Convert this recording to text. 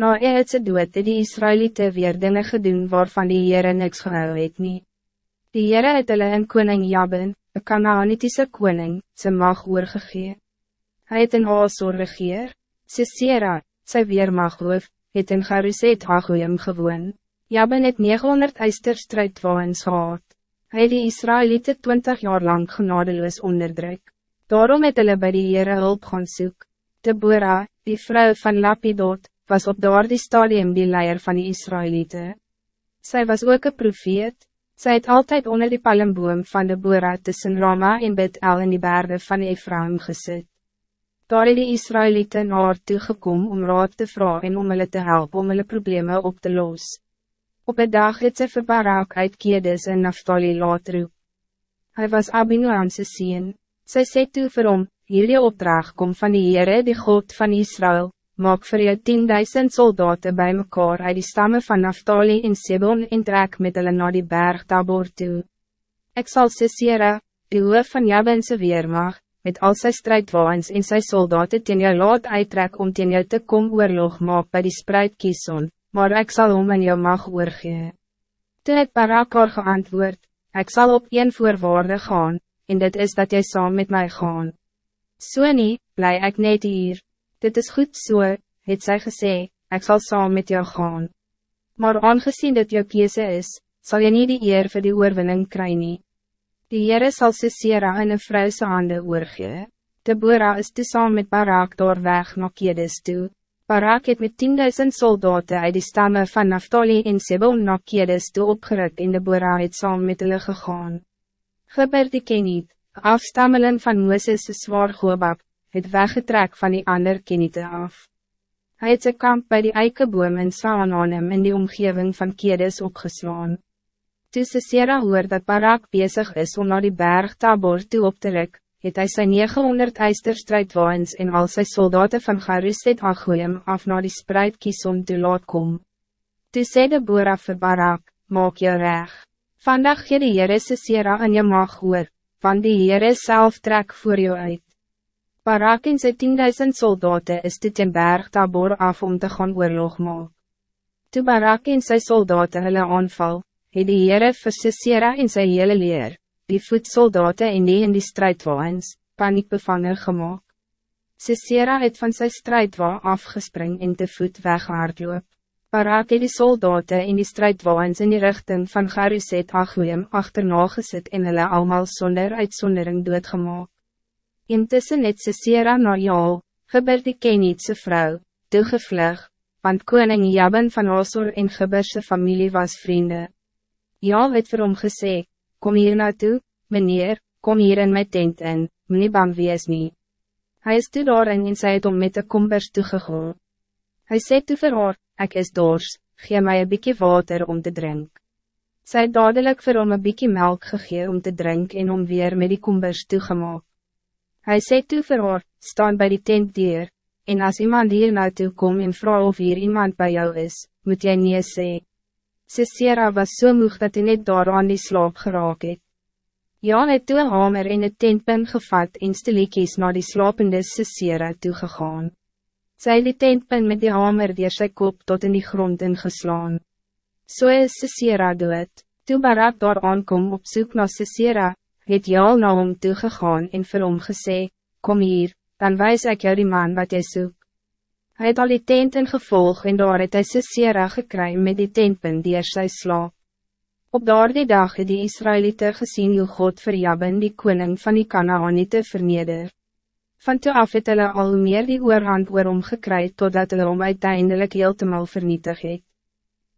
Na Ehudse dood het die Israëlieten weer dinge gedoen waarvan die Heere niks gehou het nie. Die Heere het hulle in koning Jabin, een Kanaanitiese koning, sy mag oorgegee. Hy het in Asor regeer, Sisera, sy weermaghoof, het in Garuset Hagoyim gewoon. Jabin het 900 eisterstrijdwaans gehad. Hy het die Israëlieten 20 jaar lang genadeloos onderdruk. Daarom het hulle by die Heere hulp gaan soek. Deborah, die vrouw van Lapidot, was op daardie stadium die leier van die Israëlieten. Zij was ook een profeet, zij het altijd onder die palmboom van de Bora tussen Rama en Bet-El in die bergen van Ephraim gezet. Daar het die Israëlieten naar haar toegekom om raad te vragen en om hulle te helpen om hulle problemen op te los. Op een dag het sy vir Barak uit Kedes en Naftali laat roep. Hy was Abinoanse sien, sy sê toe vir hom, hierdie opdracht kom van die Heere die God van Israël, maak vir jou 10.000 soldaten bij mekaar uit die stammen van Naftali en Sebon en trek met hulle na die berg Tabor toe. Ek sal Sisera, die hoof van Jabinse weermag, met al sy strijdwaans en sy soldaten teen jou laat uittrek om teen jou te kom oorlog maak by die spreid Kison, maar ik zal om in jou mag oorgee. Toe het Barakar geantwoord, ik zal op een voorwaarde gaan, en dit is dat jij saam met mij gaan. So nie, bly ek net hier dit is goed so, het sy gesê, ek sal saam met jou gaan. Maar aangezien dit jou kiese is, zal je niet die eer vir die oorwinning kry nie. Die Heere sal Sisera in een vrou se hande oorgee. Deborah is toe saam met Barak door weg na Kedes toe. Barak het met 10.000 soldaten uit die stammen van Naftali en Sebon na Kedes toe opgeruk en Deborah het saam met hulle gegaan. Geber die Keniet, afstammeling van Mooses' zwaar Gobab, het weggetrek van die ander keniete af. Hij het sy kamp bij die eikeboom in Saananem in die omgeving van Kedes opgeslaan. Toe Sisera hoor dat Barak bezig is om naar die berg Tabor toe op te ruk, het hy sy 900 eisterstrijdwaans en al sy soldaten van Garuset Agoyim af naar die spreid Kison toe laat kom. Toe sê de boer af vir Barak, maak jou reg. Vandag gee die Heere Sisera in je mag hoor, van die Heere self trek voor jou uit. Barak en sy 10.000 soldaten is dit in berg Tabor af om te gaan oorlog maak. Toe Barak en sy soldaten hulle aanval, het die Heere vir Sisera en sy hele leer, die voetsoldaten en die in die strijdwaans, paniek bevangen gemaakt. Sisera het van sy strijdwa afgespring en te voet weghaardloop. Barak het die soldaten in die strijdwaans in die richting van Garuset Agoeim achterna gesit en hulle allemaal zonder uitsondering doodgemaak. Intussen het Sisera na Jaal, Geber die Kenietse vrou, toegevlug, want koning Jabin van Osor en Geberse familie was vrienden. Jaal het vir hom gesê, kom hier naartoe, meneer, kom hier in my tent in, meneer bang wees nie. Hy is toe daarin en sy het om met de kombers toegegaan. Hy sê toe vir haar, ek is dors, gee my een bykie water om te drink. Sy het dadelijk vir hom een bykie melk gegee om te drinken en om weer met die kombers toegemaak. Hij sê toe vir haar, staan bij die tent dier, en als iemand hier naartoe kom en vraag of hier iemand bij jou is, moet jij nie sê. Sisera was so moeg dat hij net daar aan die slaap geraak het. Jan het toe een hamer in het tentpin gevat en stiliekies na die slapende Sisera toegegaan. Sy het die tentpin met die hamer die sy kop tot in die grond ingeslaan. So is Sisera dood, toe Barak daar aankom op zoek naar Sisera, het Jaal na hom toegegaan en vir hom gesê, kom hier, dan wijs ik jou die man wat jy soek. Hy het al die tent in gevolg en daar het hy Sisera gekry met die tentpunt die er sy slaap. Op daardie dag het die Israëlieten gezien hoe God vir Jabin die koning van die Kanaanite verneder. Van toe af het hulle al meer die oorhand oor hom gekry totdat hulle hom uiteindelik heeltemal vernietig het.